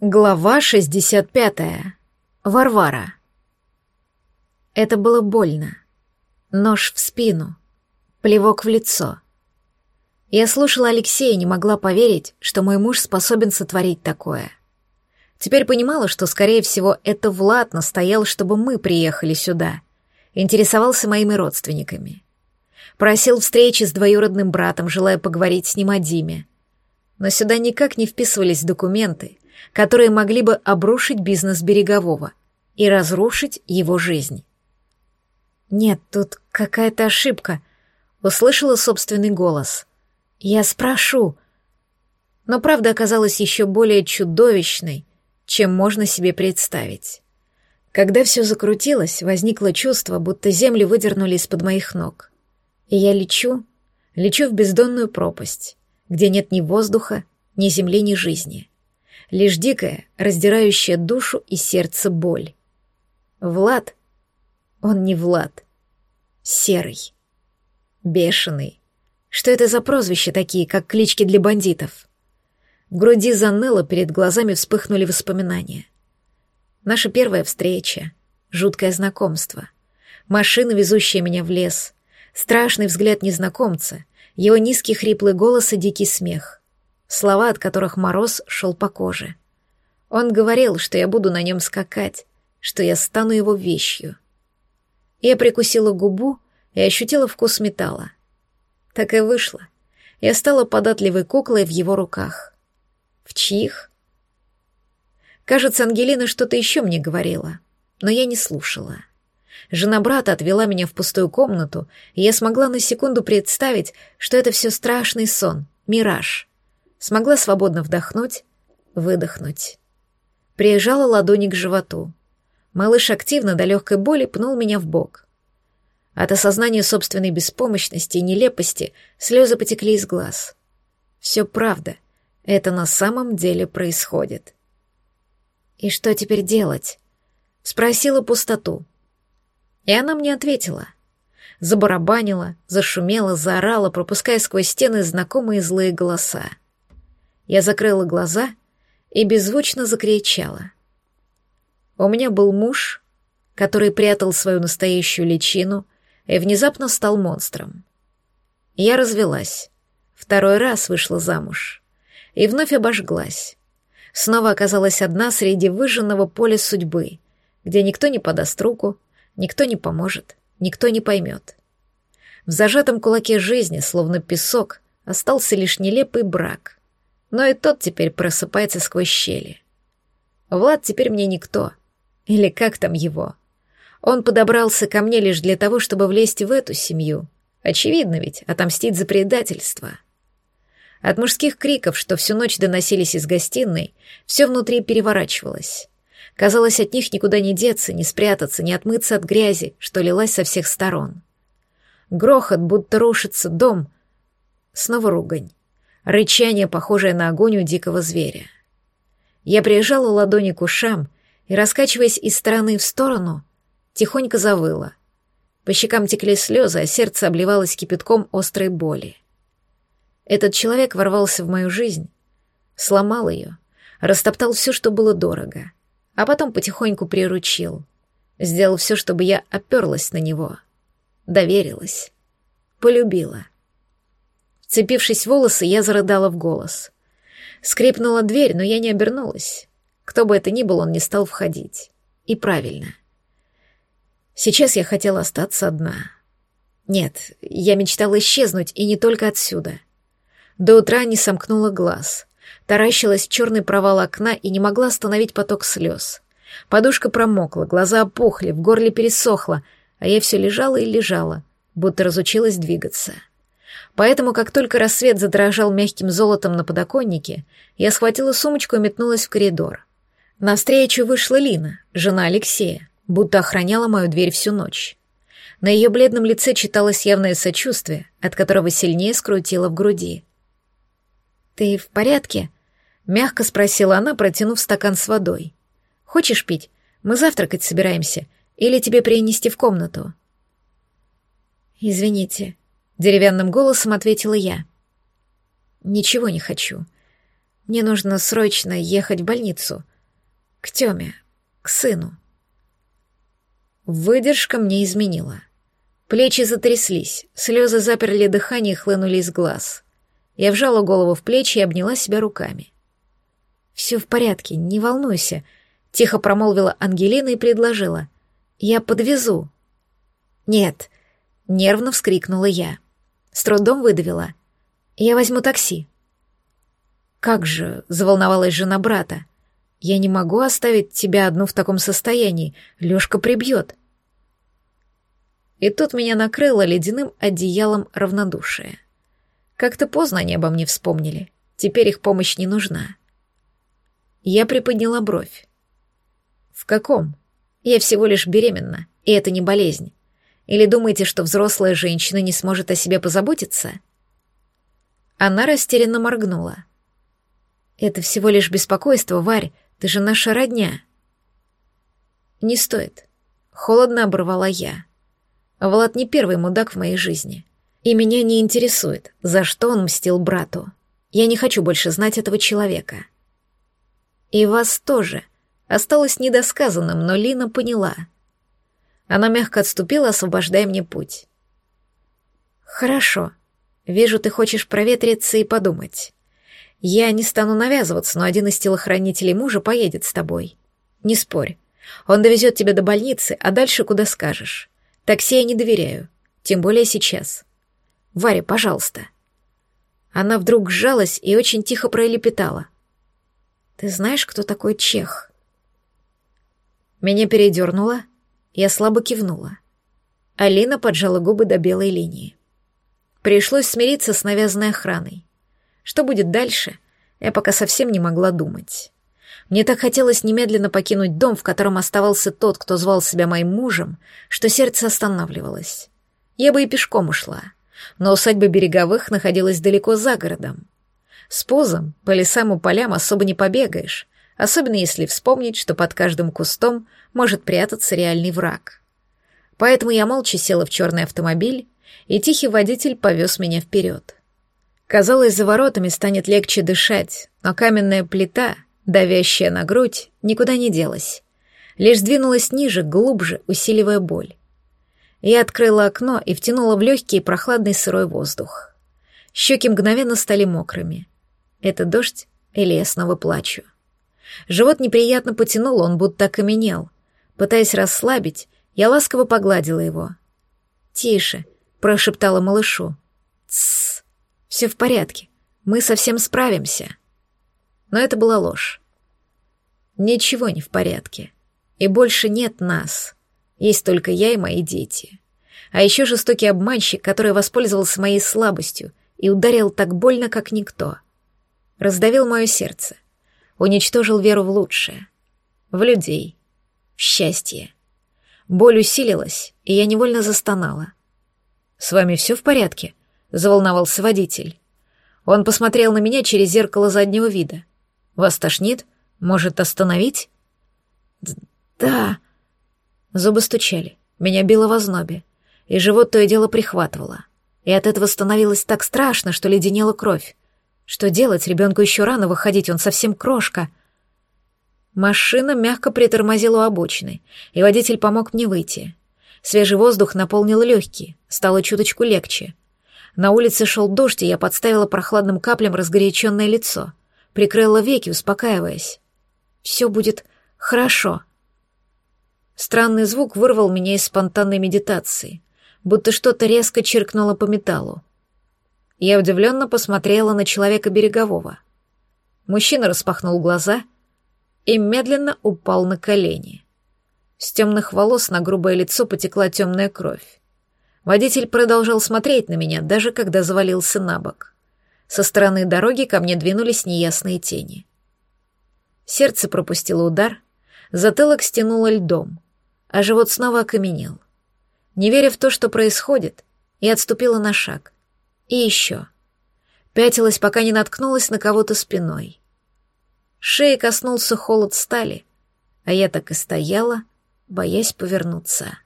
Глава 65. Варвара. Это было больно. Нож в спину, плевок в лицо. Я слушала Алексея и не могла поверить, что мой муж способен сотворить такое. Теперь понимала, что, скорее всего, это Влад настоял, чтобы мы приехали сюда. Интересовался моими родственниками. Просил встречи с двоюродным братом, желая поговорить с ним о Диме. Но сюда никак не вписывались документы — которые могли бы обрушить бизнес Берегового и разрушить его жизнь. «Нет, тут какая-то ошибка», — услышала собственный голос. «Я спрошу». Но правда оказалась еще более чудовищной, чем можно себе представить. Когда все закрутилось, возникло чувство, будто земли выдернули из-под моих ног. И я лечу, лечу в бездонную пропасть, где нет ни воздуха, ни земли, ни жизни лишь дикая, раздирающая душу и сердце боль. Влад, он не Влад, серый, бешеный. Что это за прозвища такие, как клички для бандитов? В груди заныло, перед глазами вспыхнули воспоминания. Наша первая встреча, жуткое знакомство, машина, везущая меня в лес, страшный взгляд незнакомца, его низкий хриплый голос и дикий смех слова от которых мороз шел по коже. Он говорил, что я буду на нем скакать, что я стану его вещью. Я прикусила губу и ощутила вкус металла. Так и вышло. Я стала податливой куклой в его руках. В чьих? Кажется, Ангелина что-то еще мне говорила, но я не слушала. Жена брата отвела меня в пустую комнату, и я смогла на секунду представить, что это все страшный сон, мираж смогла свободно вдохнуть, выдохнуть. Приезжала ладони к животу. Малыш активно до легкой боли пнул меня в бок. От осознания собственной беспомощности и нелепости слезы потекли из глаз. Все правда. Это на самом деле происходит. «И что теперь делать?» Спросила пустоту. И она мне ответила. Забарабанила, зашумела, заорала, пропуская сквозь стены знакомые злые голоса. Я закрыла глаза и беззвучно закричала. У меня был муж, который прятал свою настоящую личину и внезапно стал монстром. Я развелась, второй раз вышла замуж и вновь обожглась. Снова оказалась одна среди выжженного поля судьбы, где никто не подаст руку, никто не поможет, никто не поймет. В зажатом кулаке жизни, словно песок, остался лишь нелепый брак — но и тот теперь просыпается сквозь щели. Влад теперь мне никто. Или как там его? Он подобрался ко мне лишь для того, чтобы влезть в эту семью. Очевидно ведь, отомстить за предательство. От мужских криков, что всю ночь доносились из гостиной, все внутри переворачивалось. Казалось, от них никуда не деться, не спрятаться, не отмыться от грязи, что лилась со всех сторон. Грохот, будто рушится дом. Снова ругань рычание, похожее на огонь у дикого зверя. Я приезжала ладони к ушам и, раскачиваясь из стороны в сторону, тихонько завыла. По щекам текли слезы, а сердце обливалось кипятком острой боли. Этот человек ворвался в мою жизнь, сломал ее, растоптал все, что было дорого, а потом потихоньку приручил, сделал все, чтобы я оперлась на него, доверилась, полюбила — Цепившись в волосы, я зарыдала в голос. Скрипнула дверь, но я не обернулась. Кто бы это ни был, он не стал входить. И правильно. Сейчас я хотела остаться одна. Нет, я мечтала исчезнуть, и не только отсюда. До утра не сомкнула глаз. Таращилась в черный провал окна и не могла остановить поток слез. Подушка промокла, глаза опухли, в горле пересохло, а я все лежала и лежала, будто разучилась двигаться. — Поэтому, как только рассвет задрожал мягким золотом на подоконнике, я схватила сумочку и метнулась в коридор. Навстречу вышла Лина, жена Алексея, будто охраняла мою дверь всю ночь. На ее бледном лице читалось явное сочувствие, от которого сильнее скрутило в груди. «Ты в порядке?» — мягко спросила она, протянув стакан с водой. «Хочешь пить? Мы завтракать собираемся. Или тебе принести в комнату?» «Извините», Деревянным голосом ответила я. «Ничего не хочу. Мне нужно срочно ехать в больницу. К Тёме, к сыну. Выдержка мне изменила. Плечи затряслись, слезы заперли дыхание и хлынули из глаз. Я вжала голову в плечи и обняла себя руками. «Все в порядке, не волнуйся», — тихо промолвила Ангелина и предложила. «Я подвезу». «Нет», — нервно вскрикнула я. С трудом выдавила. «Я возьму такси». «Как же», — заволновалась жена брата. «Я не могу оставить тебя одну в таком состоянии. Лёшка прибьет». И тут меня накрыло ледяным одеялом равнодушия. Как-то поздно они обо мне вспомнили. Теперь их помощь не нужна. Я приподняла бровь. «В каком? Я всего лишь беременна, и это не болезнь. Или думаете, что взрослая женщина не сможет о себе позаботиться?» Она растерянно моргнула. «Это всего лишь беспокойство, Варь, ты же наша родня». «Не стоит», — холодно оборвала я. Влад не первый мудак в моей жизни. И меня не интересует, за что он мстил брату. Я не хочу больше знать этого человека. И вас тоже. Осталось недосказанным, но Лина поняла. Она мягко отступила, освобождая мне путь. «Хорошо. Вижу, ты хочешь проветриться и подумать. Я не стану навязываться, но один из телохранителей мужа поедет с тобой. Не спорь. Он довезет тебя до больницы, а дальше куда скажешь. Такси я не доверяю, тем более сейчас. Варя, пожалуйста. Она вдруг сжалась и очень тихо пролепетала. Ты знаешь, кто такой Чех? Меня передернуло, я слабо кивнула. Алина поджала губы до белой линии. Пришлось смириться с навязанной охраной. Что будет дальше, я пока совсем не могла думать. Мне так хотелось немедленно покинуть дом, в котором оставался тот, кто звал себя моим мужем, что сердце останавливалось. Я бы и пешком ушла, но усадьба Береговых находилась далеко за городом. С позом по лесам и полям особо не побегаешь, особенно если вспомнить, что под каждым кустом может прятаться реальный враг. Поэтому я молча села в черный автомобиль, и тихий водитель повез меня вперед. Казалось, за воротами станет легче дышать, но каменная плита — давящая на грудь, никуда не делась. Лишь сдвинулась ниже, глубже, усиливая боль. Я открыла окно и втянула в легкий прохладный сырой воздух. Щеки мгновенно стали мокрыми. Это дождь или я снова плачу? Живот неприятно потянул, он будто окаменел. Пытаясь расслабить, я ласково погладила его. «Тише», — прошептала малышу. «Тссс, все в порядке, мы совсем справимся». Но это была ложь. Ничего не в порядке. И больше нет нас. Есть только я и мои дети. А еще жестокий обманщик, который воспользовался моей слабостью и ударил так больно, как никто. Раздавил мое сердце. Уничтожил веру в лучшее. В людей. В счастье. Боль усилилась, и я невольно застонала. «С вами все в порядке?» — заволновался водитель. Он посмотрел на меня через зеркало заднего вида. Вас тошнит? Может, остановить?» «Да». Зубы стучали, меня било в ознобе, и живот то и дело прихватывало. И от этого становилось так страшно, что леденела кровь. Что делать? Ребенку еще рано выходить, он совсем крошка. Машина мягко притормозила у обочины, и водитель помог мне выйти. Свежий воздух наполнил легкие, стало чуточку легче. На улице шел дождь, и я подставила прохладным каплям разгоряченное лицо прикрыла веки, успокаиваясь. «Все будет хорошо». Странный звук вырвал меня из спонтанной медитации, будто что-то резко чиркнуло по металлу. Я удивленно посмотрела на человека берегового. Мужчина распахнул глаза и медленно упал на колени. С темных волос на грубое лицо потекла темная кровь. Водитель продолжал смотреть на меня, даже когда завалился на бок. Со стороны дороги ко мне двинулись неясные тени. Сердце пропустило удар, затылок стянуло льдом, а живот снова окаменел. Не веря в то, что происходит, я отступила на шаг. И еще. Пятилась, пока не наткнулась на кого-то спиной. Шеи коснулся холод стали, а я так и стояла, боясь повернуться.